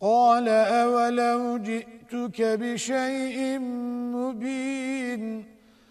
قال أولو جئتك بشيء مبين